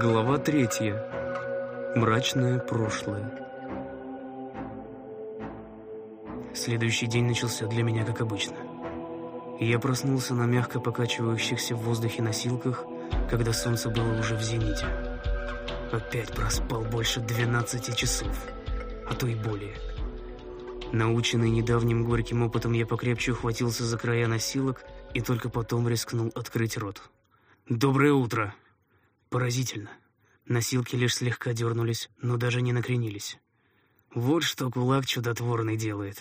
Глава третья. Мрачное прошлое. Следующий день начался для меня как обычно. Я проснулся на мягко покачивающихся в воздухе носилках, когда солнце было уже в зените. Опять проспал больше 12 часов, а то и более. Наученный недавним горьким опытом, я покрепче ухватился за края носилок и только потом рискнул открыть рот. «Доброе утро!» Поразительно. Носилки лишь слегка дернулись, но даже не накренились. Вот что кулак чудотворный делает.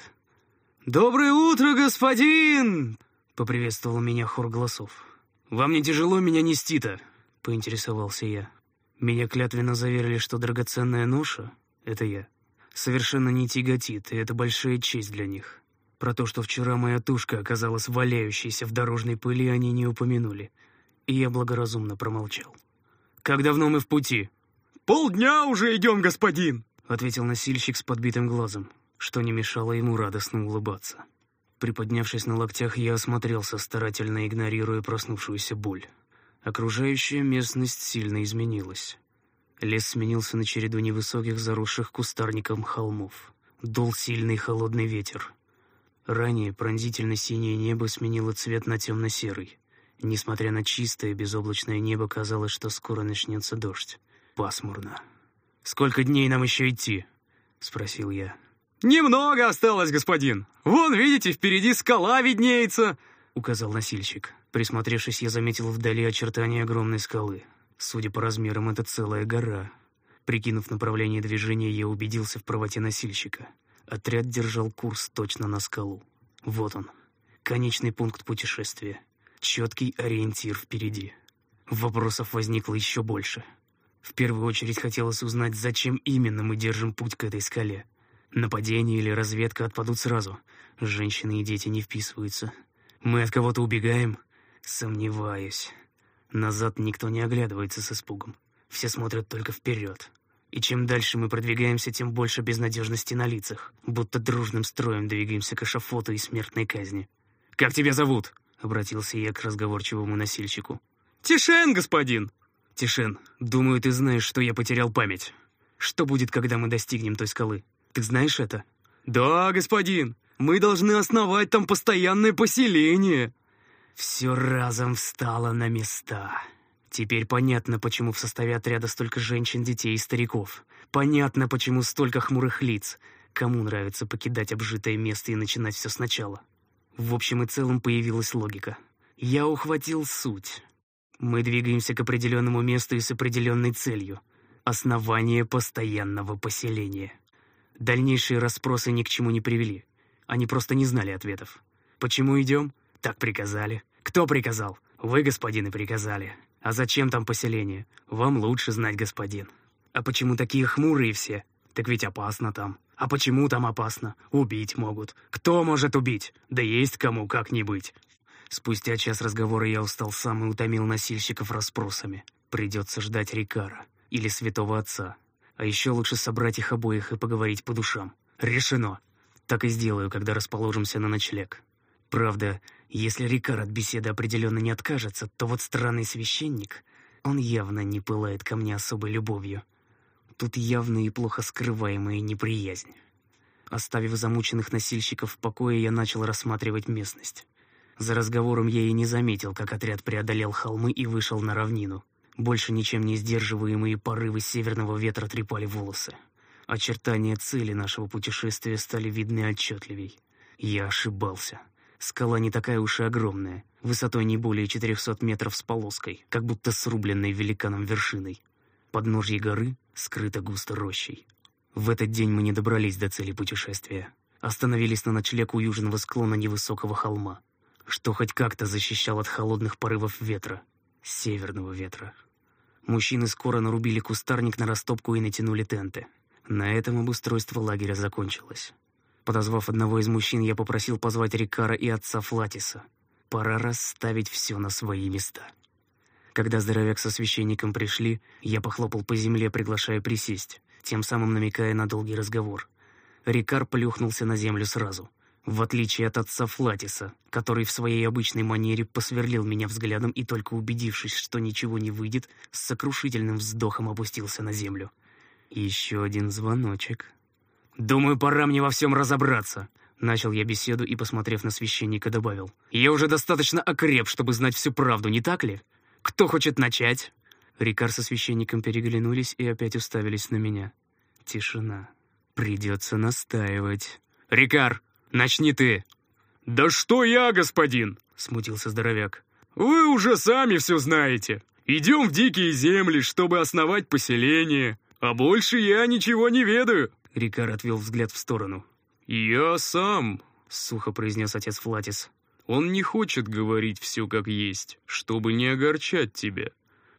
«Доброе утро, господин!» — поприветствовал меня хор голосов. «Вам не тяжело меня нести-то?» — поинтересовался я. Меня клятвенно заверили, что драгоценная ноша — это я. Совершенно не тяготит, и это большая честь для них. Про то, что вчера моя тушка оказалась валяющейся в дорожной пыли, они не упомянули, и я благоразумно промолчал. «Как давно мы в пути?» «Полдня уже идем, господин!» — ответил носильщик с подбитым глазом, что не мешало ему радостно улыбаться. Приподнявшись на локтях, я осмотрелся, старательно игнорируя проснувшуюся боль. Окружающая местность сильно изменилась. Лес сменился на череду невысоких, заросших кустарником холмов. Дул сильный холодный ветер. Ранее пронзительно-синее небо сменило цвет на темно-серый. Несмотря на чистое безоблачное небо, казалось, что скоро начнется дождь. Пасмурно. «Сколько дней нам еще идти?» — спросил я. «Немного осталось, господин. Вон, видите, впереди скала виднеется», — указал носильщик. Присмотревшись, я заметил вдали очертания огромной скалы. Судя по размерам, это целая гора. Прикинув направление движения, я убедился в правоте носильщика. Отряд держал курс точно на скалу. Вот он, конечный пункт путешествия. Четкий ориентир впереди. Вопросов возникло еще больше. В первую очередь хотелось узнать, зачем именно мы держим путь к этой скале. Нападение или разведка отпадут сразу. Женщины и дети не вписываются. Мы от кого-то убегаем? Сомневаюсь. Назад никто не оглядывается с испугом. Все смотрят только вперед. И чем дальше мы продвигаемся, тем больше безнадежности на лицах, будто дружным строем двигаемся к эшафоту и смертной казни. «Как тебя зовут?» — обратился я к разговорчивому носильщику. «Тишен, господин!» «Тишен, думаю, ты знаешь, что я потерял память. Что будет, когда мы достигнем той скалы? Ты знаешь это?» «Да, господин, мы должны основать там постоянное поселение». Все разом встало на места. Теперь понятно, почему в составе отряда столько женщин, детей и стариков. Понятно, почему столько хмурых лиц. Кому нравится покидать обжитое место и начинать все сначала. В общем и целом появилась логика. Я ухватил суть. Мы двигаемся к определенному месту и с определенной целью. Основание постоянного поселения. Дальнейшие расспросы ни к чему не привели. Они просто не знали ответов. Почему идем? Так приказали. Кто приказал? Вы, господин, и приказали. А зачем там поселение? Вам лучше знать, господин. А почему такие хмурые все? Так ведь опасно там. А почему там опасно? Убить могут. Кто может убить? Да есть кому, как не быть. Спустя час разговора я устал сам и утомил носильщиков расспросами. Придется ждать Рикара или Святого Отца. А еще лучше собрать их обоих и поговорить по душам. Решено. Так и сделаю, когда расположимся на ночлег. Правда, если Рикар от беседы определенно не откажется, то вот странный священник, он явно не пылает ко мне особой любовью. Тут явная и плохо скрываемая неприязнь. Оставив замученных носильщиков в покое, я начал рассматривать местность. За разговором я и не заметил, как отряд преодолел холмы и вышел на равнину. Больше ничем не сдерживаемые порывы северного ветра трепали волосы. Очертания цели нашего путешествия стали видны отчетливей. Я ошибался. Скала не такая уж и огромная, высотой не более 400 метров с полоской, как будто срубленной великаном вершиной. Подножье горы скрыто густо рощей. В этот день мы не добрались до цели путешествия. Остановились на ночлег у южного склона невысокого холма, что хоть как-то защищал от холодных порывов ветра, северного ветра. Мужчины скоро нарубили кустарник на растопку и натянули тенты. На этом обустройство лагеря закончилось. Подозвав одного из мужчин, я попросил позвать Рикара и отца Флатиса. Пора расставить все на свои места. Когда здоровяк со священником пришли, я похлопал по земле, приглашая присесть, тем самым намекая на долгий разговор. Рикар плюхнулся на землю сразу. В отличие от отца Флатиса, который в своей обычной манере посверлил меня взглядом и только убедившись, что ничего не выйдет, с сокрушительным вздохом опустился на землю. Еще один звоночек. «Думаю, пора мне во всем разобраться», — начал я беседу и, посмотрев на священника, добавил. «Я уже достаточно окреп, чтобы знать всю правду, не так ли? Кто хочет начать?» Рикар со священником переглянулись и опять уставились на меня. Тишина. «Придется настаивать». «Рикар, начни ты!» «Да что я, господин?» — смутился здоровяк. «Вы уже сами все знаете. Идем в дикие земли, чтобы основать поселение. А больше я ничего не ведаю». Рикар отвел взгляд в сторону. «Я сам», — сухо произнес отец Флатис. «Он не хочет говорить все как есть, чтобы не огорчать тебя.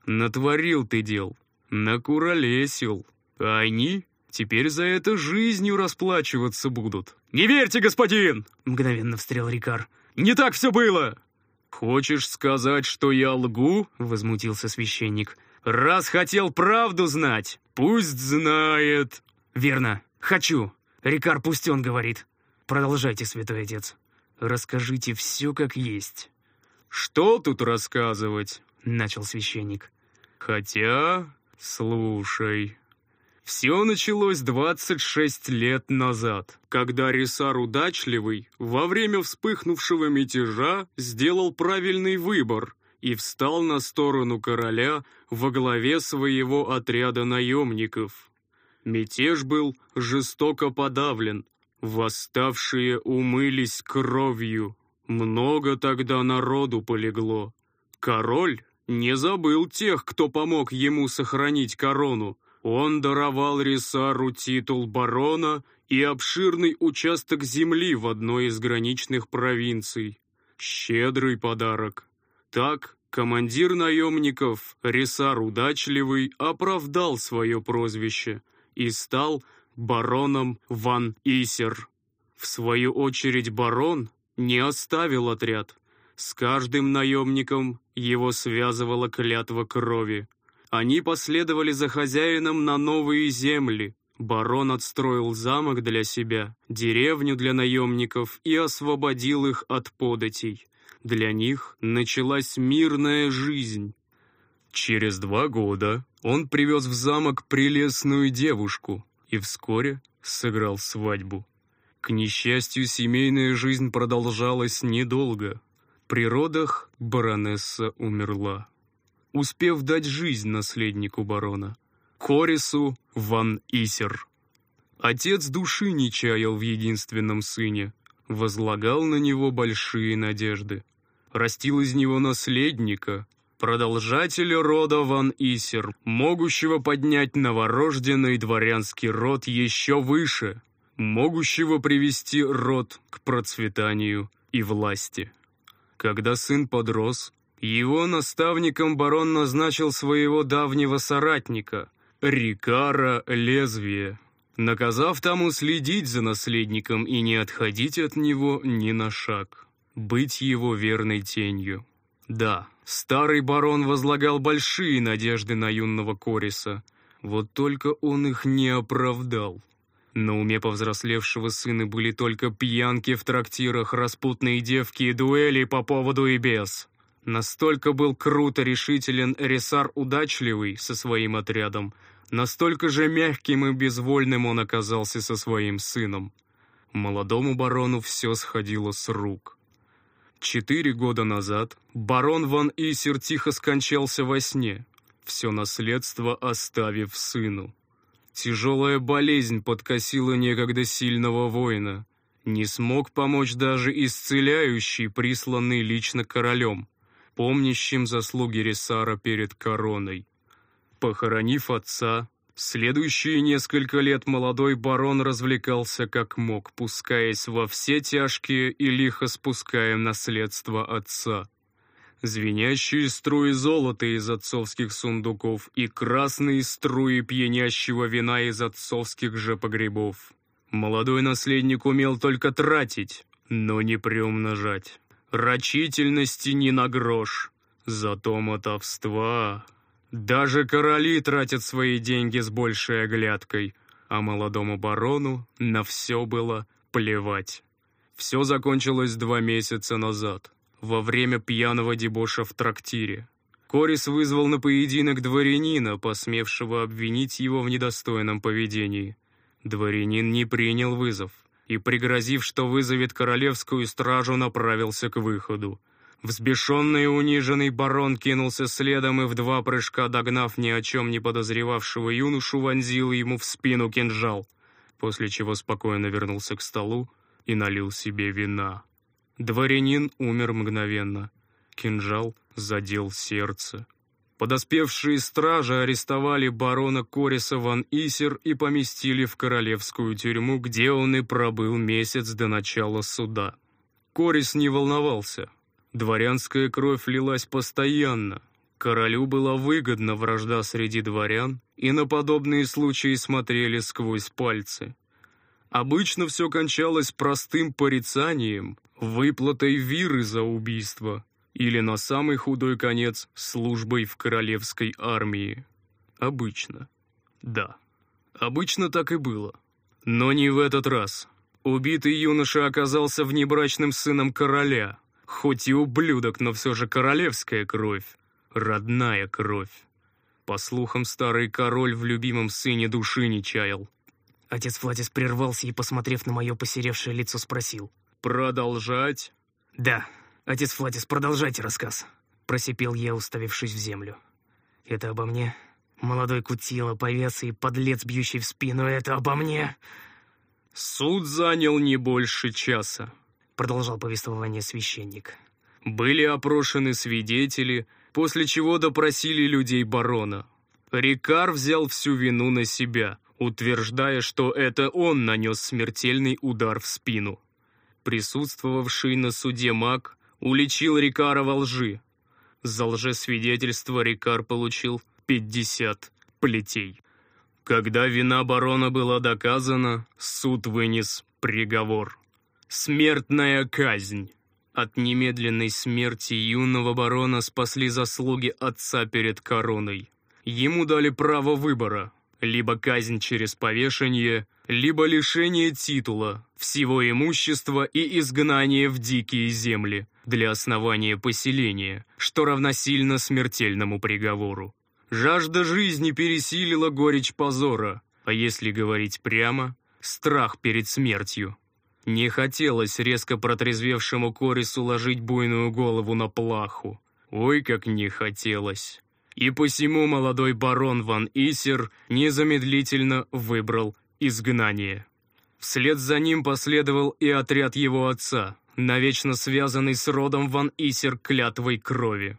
Натворил ты дел, накуролесил, а они теперь за это жизнью расплачиваться будут». «Не верьте, господин!» — мгновенно встрял Рикар. «Не так все было!» «Хочешь сказать, что я лгу?» — возмутился священник. «Раз хотел правду знать, пусть знает». «Верно, хочу. Рикар, пусть он говорит. Продолжайте, святой отец. Расскажите все как есть». «Что тут рассказывать?» — начал священник. «Хотя, слушай». Все началось 26 лет назад, когда Рисар Удачливый во время вспыхнувшего мятежа сделал правильный выбор и встал на сторону короля во главе своего отряда наемников. Мятеж был жестоко подавлен, восставшие умылись кровью, много тогда народу полегло. Король не забыл тех, кто помог ему сохранить корону, он даровал Рисару титул барона и обширный участок земли в одной из граничных провинций. Щедрый подарок. Так, командир наемников, Рисар Удачливый, оправдал свое прозвище и стал бароном Ван Исер. В свою очередь барон не оставил отряд. С каждым наемником его связывала клятва крови. Они последовали за хозяином на новые земли. Барон отстроил замок для себя, деревню для наемников и освободил их от податей. Для них началась мирная жизнь. Через два года он привез в замок прелестную девушку и вскоре сыграл свадьбу. К несчастью, семейная жизнь продолжалась недолго. При родах баронесса умерла успев дать жизнь наследнику барона, Корису ван Исер. Отец души не чаял в единственном сыне, возлагал на него большие надежды. Растил из него наследника, продолжателя рода Ван Исер, могущего поднять новорожденный дворянский род еще выше, могущего привести род к процветанию и власти. Когда сын подрос, его наставником барон назначил своего давнего соратника, Рикара Лезвие, наказав тому следить за наследником и не отходить от него ни на шаг, быть его верной тенью. Да, старый барон возлагал большие надежды на юного Кориса, вот только он их не оправдал. На уме повзрослевшего сына были только пьянки в трактирах, распутные девки и дуэли по поводу и без. Настолько был круто решителен Эрисар удачливый со своим отрядом, настолько же мягким и безвольным он оказался со своим сыном. Молодому барону все сходило с рук. Четыре года назад барон Ван Исер тихо скончался во сне, все наследство оставив сыну. Тяжелая болезнь подкосила некогда сильного воина. Не смог помочь даже исцеляющий, присланный лично королем помнящим заслуги Ресара перед короной. Похоронив отца, следующие несколько лет молодой барон развлекался как мог, пускаясь во все тяжкие и лихо спуская наследство отца. Звенящие струи золота из отцовских сундуков и красные струи пьянящего вина из отцовских же погребов. Молодой наследник умел только тратить, но не приумножать рачительности ни на грош, зато мотовства. Даже короли тратят свои деньги с большей оглядкой, а молодому барону на все было плевать. Все закончилось два месяца назад, во время пьяного дебоша в трактире. Корис вызвал на поединок дворянина, посмевшего обвинить его в недостойном поведении. Дворянин не принял вызов и, пригрозив, что вызовет королевскую стражу, направился к выходу. Взбешенный и униженный барон кинулся следом и в два прыжка, догнав ни о чем не подозревавшего юношу, вонзил ему в спину кинжал, после чего спокойно вернулся к столу и налил себе вина. Дворянин умер мгновенно. Кинжал задел сердце. Подоспевшие стражи арестовали барона Кориса ван Исер и поместили в королевскую тюрьму, где он и пробыл месяц до начала суда. Корис не волновался. Дворянская кровь лилась постоянно. Королю была выгодна вражда среди дворян, и на подобные случаи смотрели сквозь пальцы. Обычно все кончалось простым порицанием, выплатой виры за убийство или на самый худой конец службой в королевской армии. Обычно. Да, обычно так и было. Но не в этот раз. Убитый юноша оказался внебрачным сыном короля. Хоть и ублюдок, но все же королевская кровь. Родная кровь. По слухам, старый король в любимом сыне души не чаял. Отец Флатис прервался и, посмотрев на мое посеревшее лицо, спросил. «Продолжать?» «Да. Отец Флатис, продолжайте рассказ», — просипел я, уставившись в землю. «Это обо мне? Молодой кутила, повес и подлец, бьющий в спину, это обо мне?» «Суд занял не больше часа», — продолжал повествование священник. «Были опрошены свидетели, после чего допросили людей барона. Рикар взял всю вину на себя, утверждая, что это он нанес смертельный удар в спину. Присутствовавший на суде маг уличил Рикара во лжи. За лжесвидетельство Рикар получил 50 плетей. Когда вина барона была доказана, суд вынес приговор. Смертная казнь. От немедленной смерти юного барона спасли заслуги отца перед короной. Ему дали право выбора либо казнь через повешение, либо лишение титула, всего имущества и изгнание в дикие земли для основания поселения, что равносильно смертельному приговору. Жажда жизни пересилила горечь позора, а если говорить прямо, страх перед смертью. Не хотелось резко протрезвевшему Корису ложить буйную голову на плаху. Ой, как не хотелось и посему молодой барон Ван Исер незамедлительно выбрал изгнание. Вслед за ним последовал и отряд его отца, навечно связанный с родом Ван Исер клятвой крови.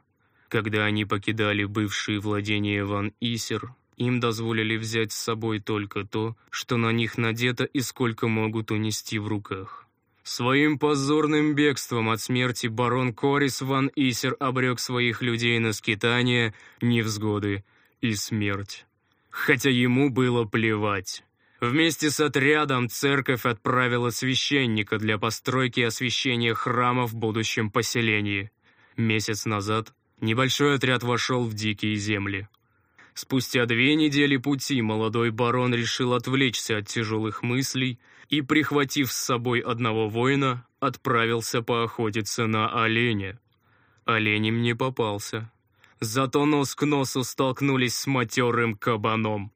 Когда они покидали бывшие владения Ван Исер, им дозволили взять с собой только то, что на них надето и сколько могут унести в руках. Своим позорным бегством от смерти барон Корис ван Исер обрек своих людей на скитание, невзгоды и смерть. Хотя ему было плевать. Вместе с отрядом церковь отправила священника для постройки и освящения храма в будущем поселении. Месяц назад небольшой отряд вошел в дикие земли. Спустя две недели пути молодой барон решил отвлечься от тяжелых мыслей и, прихватив с собой одного воина, отправился поохотиться на оленя. Оленем не попался. Зато нос к носу столкнулись с матерым кабаном.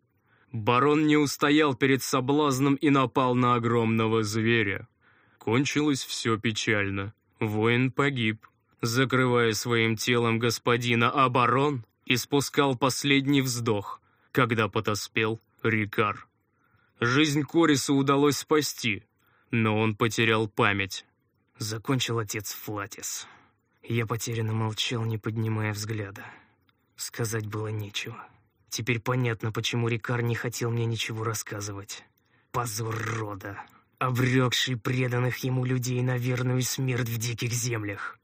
Барон не устоял перед соблазном и напал на огромного зверя. Кончилось все печально. Воин погиб, закрывая своим телом господина, а барон испускал последний вздох, когда подоспел Рикар. Жизнь Корису удалось спасти, но он потерял память. Закончил отец Флатис. Я потерянно молчал, не поднимая взгляда. Сказать было нечего. Теперь понятно, почему Рикар не хотел мне ничего рассказывать. Позор рода, обрекший преданных ему людей на верную смерть в диких землях.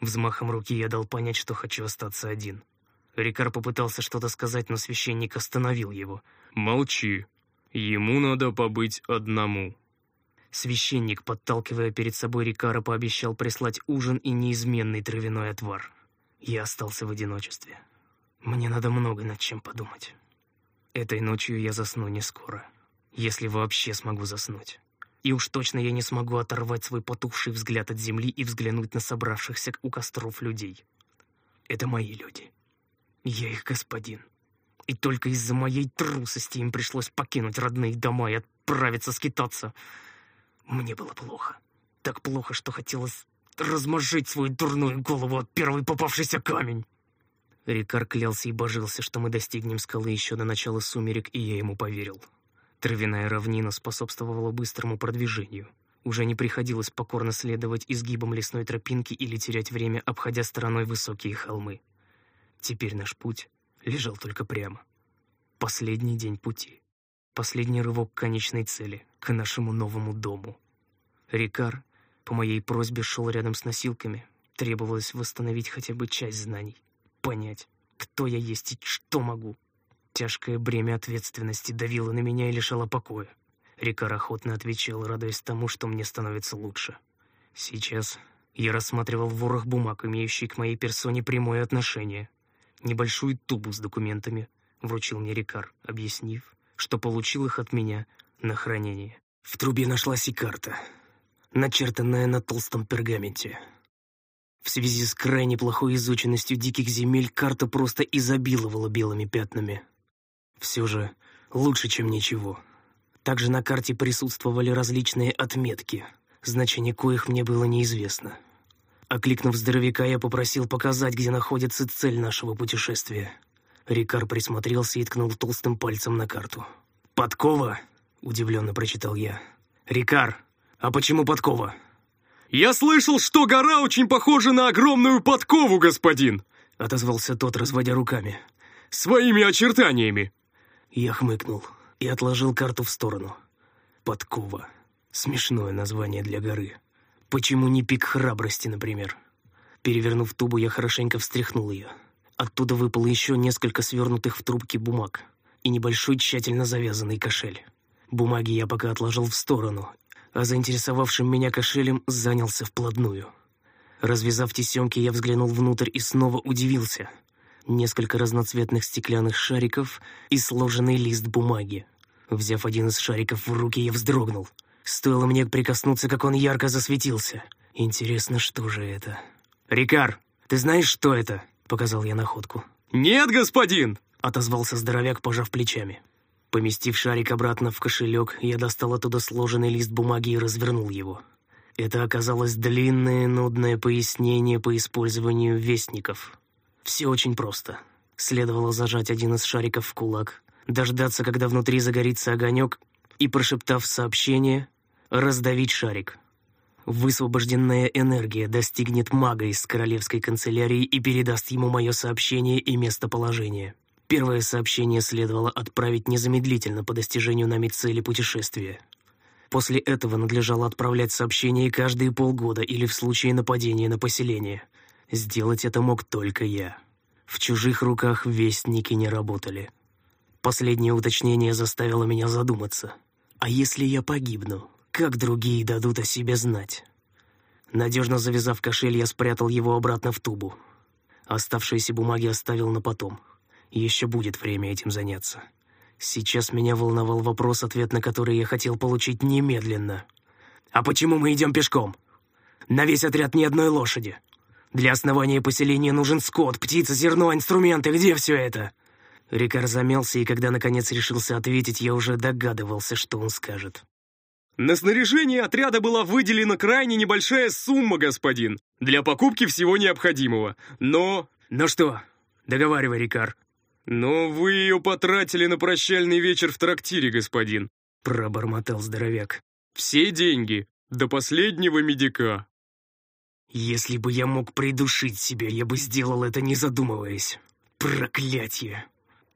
Взмахом руки я дал понять, что хочу остаться один. Рикар попытался что-то сказать, но священник остановил его. «Молчи», Ему надо побыть одному. Священник, подталкивая перед собой Рикара, пообещал прислать ужин и неизменный травяной отвар. Я остался в одиночестве. Мне надо много над чем подумать. Этой ночью я засну не скоро, если вообще смогу заснуть. И уж точно я не смогу оторвать свой потухший взгляд от земли и взглянуть на собравшихся у костров людей. Это мои люди. Я их господин. И только из-за моей трусости им пришлось покинуть родные дома и отправиться скитаться. Мне было плохо. Так плохо, что хотелось размозжить свою дурную голову от первый попавшийся камень. Рикар клялся и божился, что мы достигнем скалы еще до начала сумерек, и я ему поверил. Травяная равнина способствовала быстрому продвижению. Уже не приходилось покорно следовать изгибам лесной тропинки или терять время, обходя стороной высокие холмы. Теперь наш путь лежал только прямо. Последний день пути. Последний рывок к конечной цели, к нашему новому дому. Рикар по моей просьбе шел рядом с носилками. Требовалось восстановить хотя бы часть знаний. Понять, кто я есть и что могу. Тяжкое бремя ответственности давило на меня и лишало покоя. Рикар охотно отвечал, радуясь тому, что мне становится лучше. Сейчас я рассматривал ворох бумаг, имеющий к моей персоне прямое отношение. Небольшую тубу с документами вручил мне Рикар, объяснив, что получил их от меня на хранение. В трубе нашлась и карта, начертанная на толстом пергаменте. В связи с крайне плохой изученностью диких земель карта просто изобиловала белыми пятнами. Все же лучше, чем ничего. Также на карте присутствовали различные отметки, значение коих мне было неизвестно. Окликнув здоровяка, я попросил показать, где находится цель нашего путешествия. Рикар присмотрелся и ткнул толстым пальцем на карту. «Подкова?» — удивленно прочитал я. «Рикар, а почему подкова?» «Я слышал, что гора очень похожа на огромную подкову, господин!» — отозвался тот, разводя руками. «Своими очертаниями!» Я хмыкнул и отложил карту в сторону. Подкова. Смешное название для горы. Почему не пик храбрости, например? Перевернув тубу, я хорошенько встряхнул ее. Оттуда выпало еще несколько свернутых в трубки бумаг и небольшой тщательно завязанный кошель. Бумаги я пока отложил в сторону, а заинтересовавшим меня кошелем занялся вплотную. Развязав тесемки, я взглянул внутрь и снова удивился — несколько разноцветных стеклянных шариков и сложенный лист бумаги. Взяв один из шариков в руки, я вздрогнул. Стоило мне прикоснуться, как он ярко засветился. Интересно, что же это? «Рикар, ты знаешь, что это?» — показал я находку. «Нет, господин!» — отозвался здоровяк, пожав плечами. Поместив шарик обратно в кошелек, я достал оттуда сложенный лист бумаги и развернул его. Это оказалось длинное, нудное пояснение по использованию вестников. Все очень просто. Следовало зажать один из шариков в кулак, дождаться, когда внутри загорится огонек, и, прошептав сообщение, раздавить шарик. Высвобожденная энергия достигнет мага из королевской канцелярии и передаст ему мое сообщение и местоположение. Первое сообщение следовало отправить незамедлительно по достижению нами цели путешествия. После этого надлежало отправлять сообщения каждые полгода или в случае нападения на поселение — Сделать это мог только я. В чужих руках вестники не работали. Последнее уточнение заставило меня задуматься. А если я погибну, как другие дадут о себе знать? Надежно завязав кошель, я спрятал его обратно в тубу. Оставшиеся бумаги оставил на потом. Еще будет время этим заняться. Сейчас меня волновал вопрос, ответ на который я хотел получить немедленно. «А почему мы идем пешком? На весь отряд ни одной лошади. Для основания поселения нужен скот, птица, зерно, инструменты. Где все это?» Рикар замялся, и когда наконец решился ответить, я уже догадывался, что он скажет. «На снаряжение отряда была выделена крайне небольшая сумма, господин, для покупки всего необходимого. Но...» «Ну что, договаривай, Рикар». «Но вы ее потратили на прощальный вечер в трактире, господин», — пробормотал здоровяк. «Все деньги, до последнего медика». Если бы я мог придушить себя, я бы сделал это, не задумываясь. Проклятье!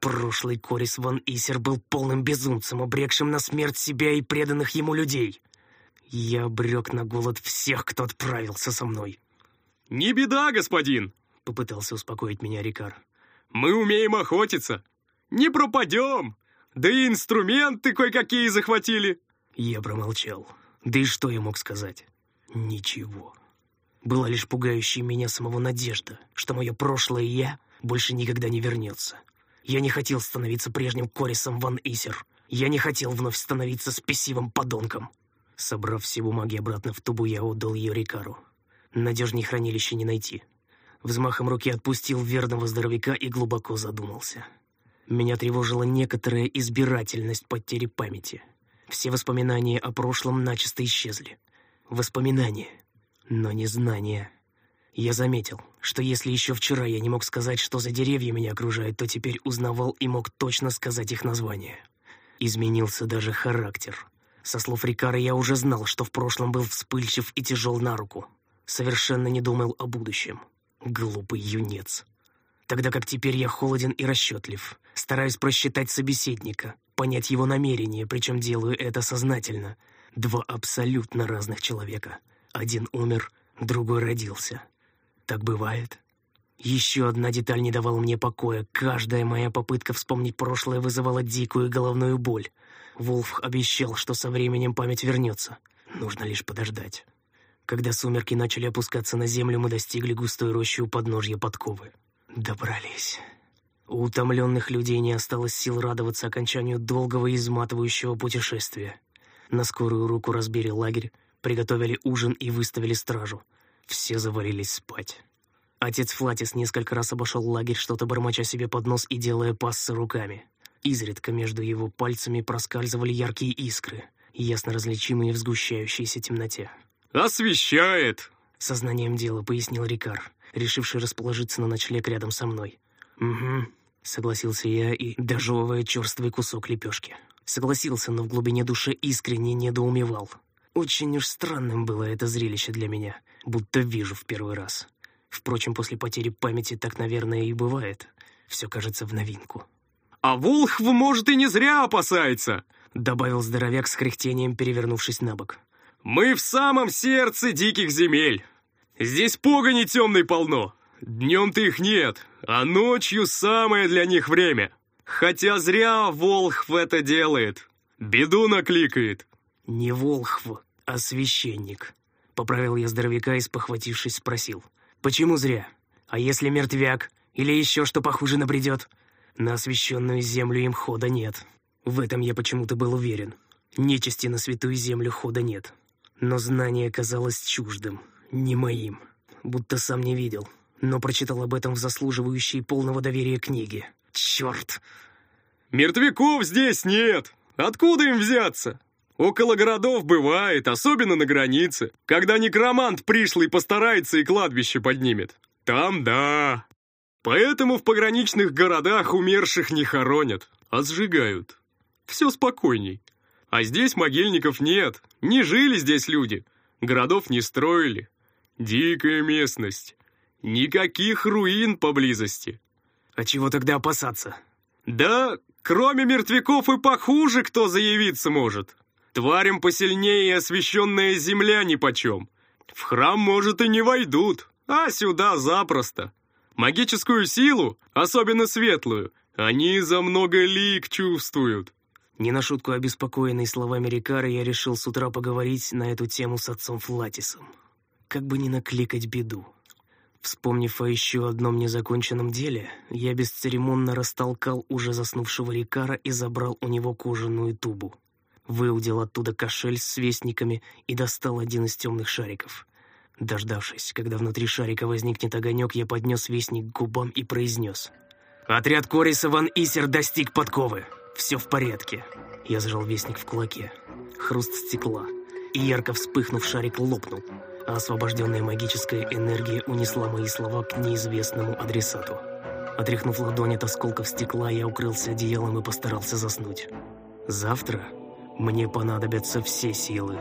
Прошлый Корис Ван Исер был полным безумцем, обрекшим на смерть себя и преданных ему людей. Я обрек на голод всех, кто отправился со мной. «Не беда, господин!» — попытался успокоить меня Рикар. «Мы умеем охотиться. Не пропадем. Да и инструменты кое-какие захватили». Я промолчал. Да и что я мог сказать? Ничего. Была лишь пугающая меня самого надежда, что мое прошлое «я» больше никогда не вернется. Я не хотел становиться прежним Корисом Ван Исер. Я не хотел вновь становиться спесивым подонком. Собрав все бумаги обратно в тубу, я отдал ее Рикару. Надежней хранилища не найти. Взмахом руки отпустил верного здоровяка и глубоко задумался. Меня тревожила некоторая избирательность потери памяти. Все воспоминания о прошлом начисто исчезли. Воспоминания, но не знания. Я заметил, что если еще вчера я не мог сказать, что за деревья меня окружают, то теперь узнавал и мог точно сказать их название. Изменился даже характер. Со слов Рикара я уже знал, что в прошлом был вспыльчив и тяжел на руку. Совершенно не думал о будущем. Глупый юнец. Тогда как теперь я холоден и расчетлив. Стараюсь просчитать собеседника, понять его намерения, причем делаю это сознательно. Два абсолютно разных человека. Один умер, другой родился. Так бывает. Еще одна деталь не давала мне покоя. Каждая моя попытка вспомнить прошлое вызывала дикую головную боль. Волф обещал, что со временем память вернется. Нужно лишь подождать. Когда сумерки начали опускаться на землю, мы достигли густой рощи у подножья подковы. Добрались. У утомленных людей не осталось сил радоваться окончанию долгого и изматывающего путешествия. На скорую руку разбили лагерь, приготовили ужин и выставили стражу. Все завалились спать. Отец Флатис несколько раз обошел лагерь, что-то бормоча себе под нос и делая пассы руками. Изредка между его пальцами проскальзывали яркие искры, ясно различимые в сгущающейся темноте. «Освещает!» — сознанием дела пояснил Рикар, решивший расположиться на ночлег рядом со мной. «Угу», — согласился я и дожевывая черствый кусок лепешки. Согласился, но в глубине души искренне недоумевал. Очень уж странным было это зрелище для меня, будто вижу в первый раз. Впрочем, после потери памяти так, наверное, и бывает. Все кажется в новинку. «А Волхв, может, и не зря опасается!» Добавил здоровяк с кряхтением, перевернувшись на бок. «Мы в самом сердце диких земель. Здесь погони темной полно. Днем-то их нет, а ночью самое для них время. Хотя зря Волхв это делает. Беду накликает». «Не Волхв, а священник», — поправил я здоровяка и, спохватившись, спросил. «Почему зря? А если мертвяк? Или еще что похуже набредет?» На освященную землю им хода нет. В этом я почему-то был уверен. Нечисти на святую землю хода нет. Но знание казалось чуждым, не моим. Будто сам не видел, но прочитал об этом в заслуживающей полного доверия книге. Черт! «Мертвяков здесь нет! Откуда им взяться? Около городов бывает, особенно на границе, когда некромант пришлый постарается и кладбище поднимет. Там да, Поэтому в пограничных городах умерших не хоронят, а сжигают. Все спокойней. А здесь могильников нет, не жили здесь люди, городов не строили. Дикая местность. Никаких руин поблизости. А чего тогда опасаться? Да, кроме мертвяков и похуже кто заявиться может. Тварям посильнее и освященная земля нипочем. В храм, может, и не войдут, а сюда запросто. Магическую силу, особенно светлую, они за много лик чувствуют. Не на шутку обеспокоенный словами Рикара, я решил с утра поговорить на эту тему с отцом Флатисом. Как бы не накликать беду. Вспомнив о еще одном незаконченном деле, я бесцеремонно растолкал уже заснувшего Рикара и забрал у него кожаную тубу. Выудил оттуда кошель с вестниками и достал один из темных шариков. Дождавшись, когда внутри шарика возникнет огонек, я поднес вестник к губам и произнес. «Отряд Кориса Ван Исер достиг подковы. Все в порядке». Я зажал вестник в кулаке. Хруст стекла. И ярко вспыхнув, шарик лопнул, а освобожденная магическая энергия унесла мои слова к неизвестному адресату. Отряхнув ладонь от осколков стекла, я укрылся одеялом и постарался заснуть. Завтра мне понадобятся все силы.